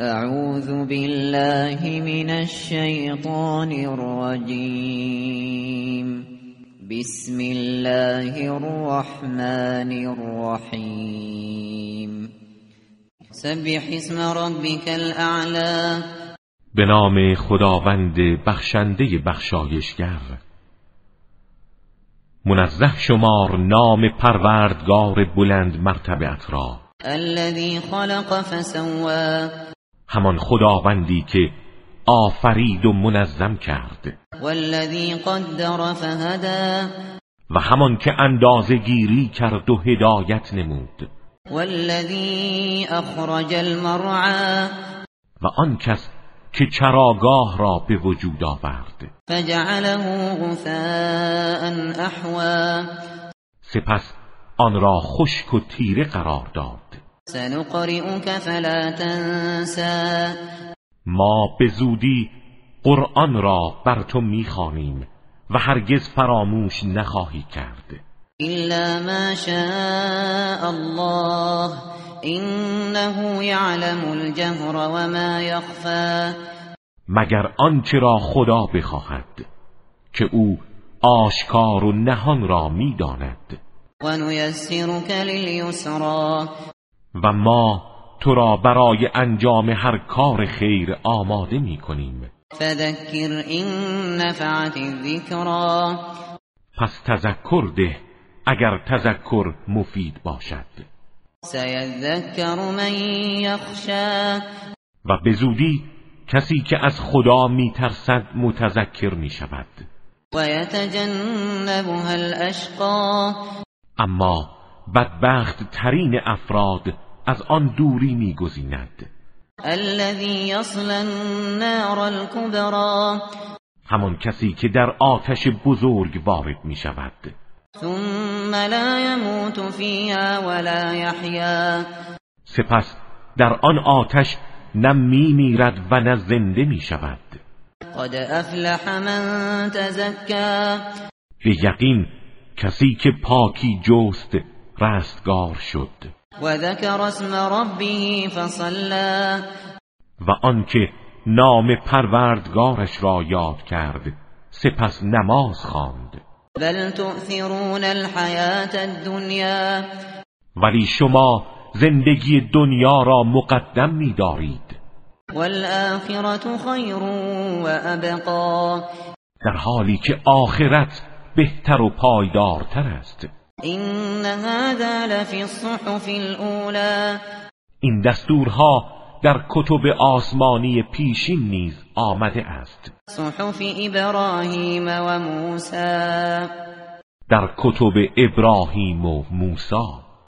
اعوذ بالله من الشیطان الرجیم بسم الله الرحمن الرحیم سبح اسم ربك الاعلى به نام خداوند بخشنده بخشایشگر. منزه شمار نام پروردگار بلند مرتبت را. الذي خلق فسوا همان خداوندی که آفرید و منظم کرد. والذی قدر فهدا و همان که اندازه گیری کرد و هدایت نمود. والذی اخرج المرعى و آن کس که چراگاه را به وجود آورد. فجعله غثاء احوا سپس آن را خشک و تیره قرار داد. سنقرئك فلا تنسى. ما به زودی قرآن را بر تو می‌خوانیم و هرگز فراموش نخواهی کرد. الا ما شاء الله. انه يعلم الجهر وما يخفى. مگر آنچه را خدا بخواهد که او آشکار و نهان را می‌داند. و نیسرک للیسرا و ما تو را برای انجام هر کار خیر آماده می کنیم. فذکر این نفعت الذکرا. پس تذکر ده اگر تذکر مفید باشد. سیذکر من یخشا. و به زودی کسی که از خدا میترسد متذکر می شود. و یتجنبها الاشقا. اما بدبخت ترین افراد از آن دوری میگزیند. الذي يصل النار الكبرى. همان کسی که در آتش بزرگ وارد می شود ثم لا يموت فيها ولا يحيا. سپس در آن آتش نه می میرد و نه زنده می شود قد افلح من تزکا. به یقین کسی که پاکی جست رستگار شد. و ذکر اسم ربه فصلا و آنکه نام پروردگارش را یاد کرد سپس نماز خواند. بل تؤثرون الحیات الدنیا. ولی شما زندگی دنیا را مقدم می‌دارید. والآخرة خیر و ابقا. در حالی که آخرت بهتر و پایدارتر است. این هذا لفی الصحف الاولى این دستورها در کتب آسمانی پیشین نیز آمده است. صحف ابراهیم و موسی در کتب ابراهیم و موسی.